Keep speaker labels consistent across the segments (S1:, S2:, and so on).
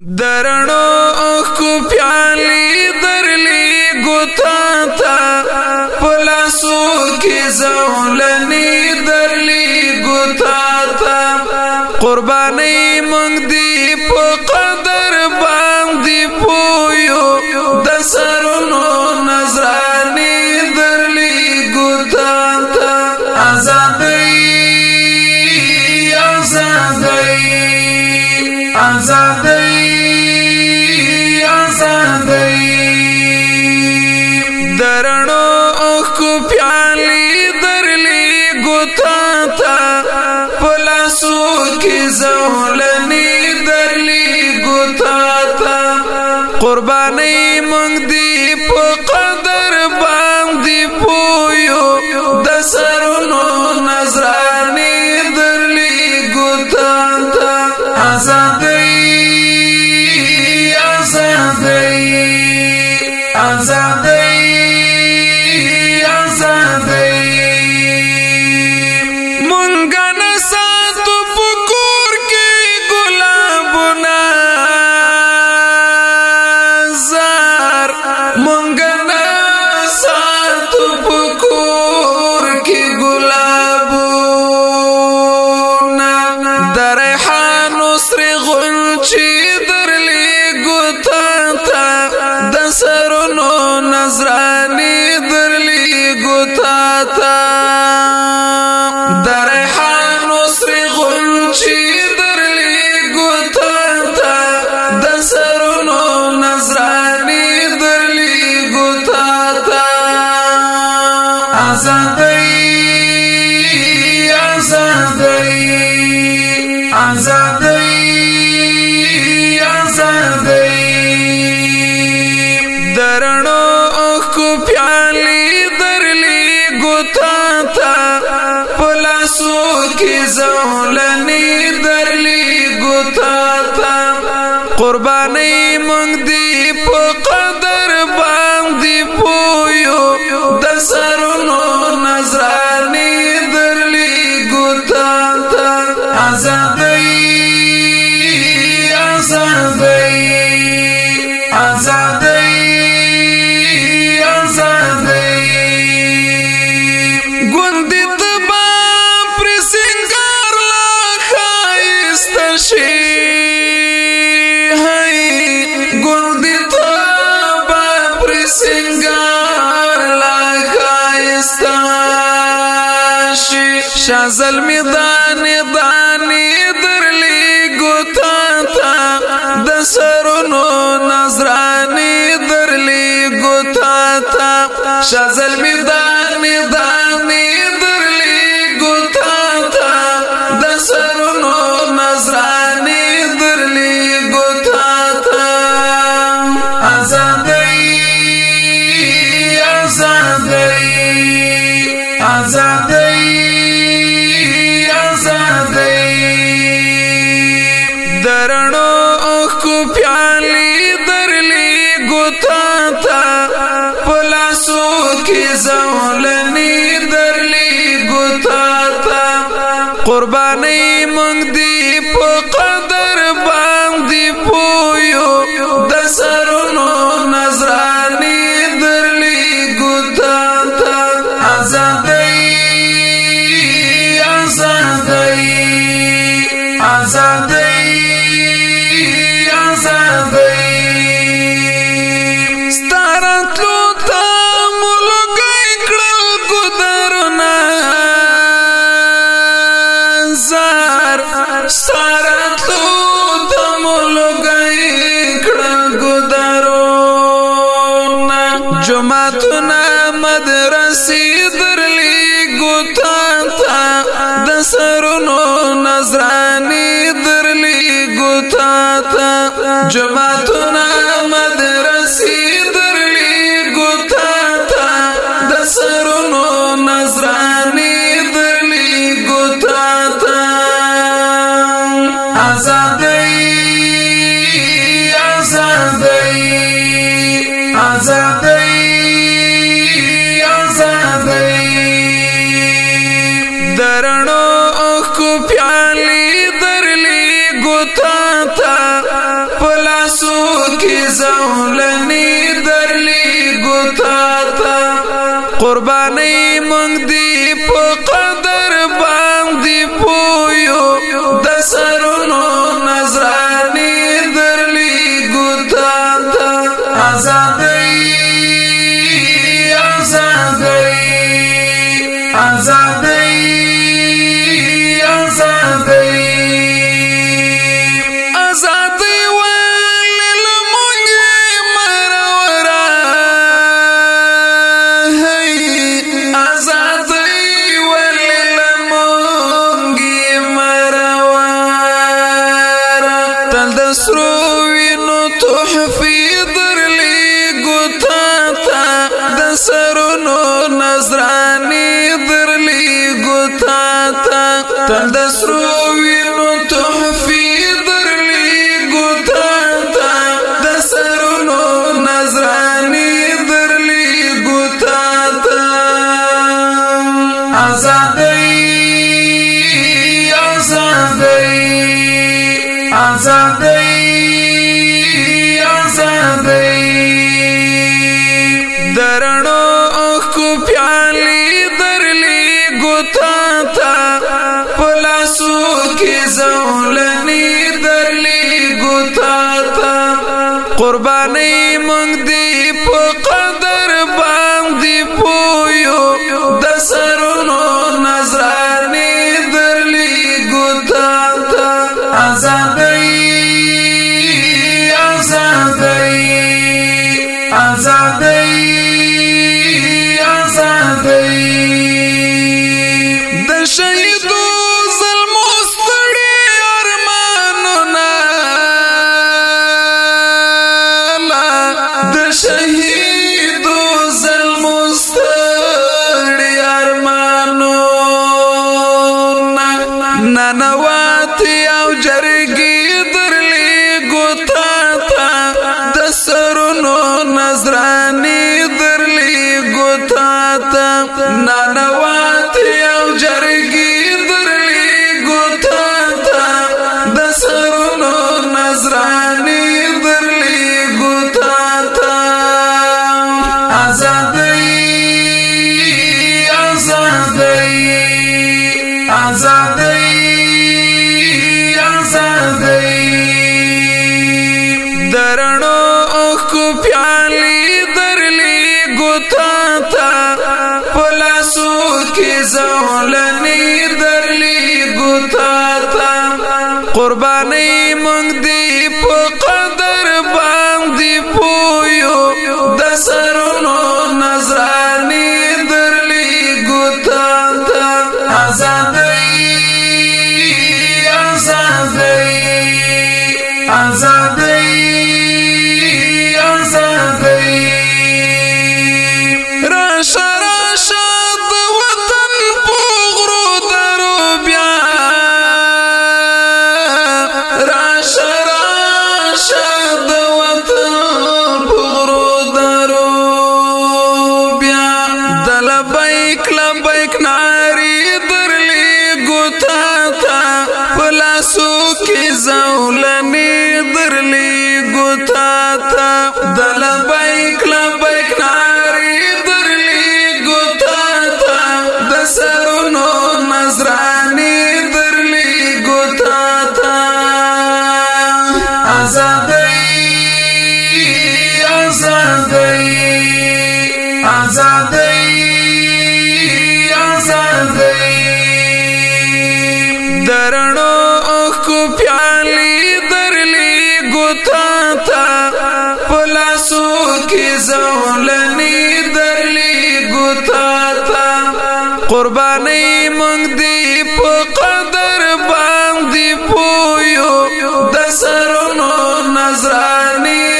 S1: درنو اخو پیالی درلی گوتا تا پلاسو کی زولنی درلی گوتا تا قربانی منگ دی پو قدر باندی پویو دسرنو قربانی مونږ دی کې زولنې درلې ګوتا تا قرباني مونږ دی په شازل زلمی دانی دانی درلی گوتا تا دسرونو نظرانی درلی گوتا تا شازل زلمی دانی دانی کې زولنی درلی ګوتا تا قربانی مونږ دی جمعتنا مدرسې درلې ګوتا تا د سرونو نظراني درلې ګوتا تا جمعتنا مدرسې زولنی درلی گتا تا قربانی منگ دی پو قدر باندی پویو دسرونو نظرانی درلی گتا تا عذاب دسروي نو تحفي درلي قطاتا دسروي کې زولنی درلی ګوتا تا قربانی مونږ دی په قدر باندې پویو د سرونو نظرانی درلی ګوتا تا آزادای آزادای آزاد کی زولنی درلی گتا تا قربانی منگ دی پقا کې زولنې درلې کې زولنې درلې ګوتا تا قربانې مونږ دی په قدر باندې پویو د سرونو نظرانی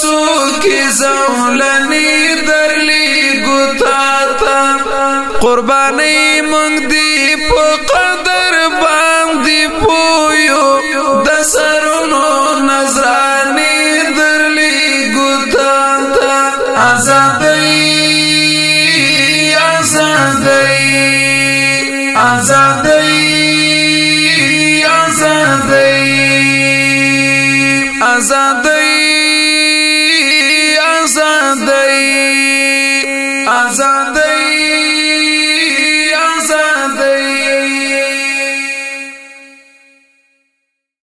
S1: سو کی زولنی درلی گتا تا قربانی منگ دی پو قدر باندی پویو دسرنو نظرانی درلی گتا تا آزادی آزادی آزادی آزادی آزادی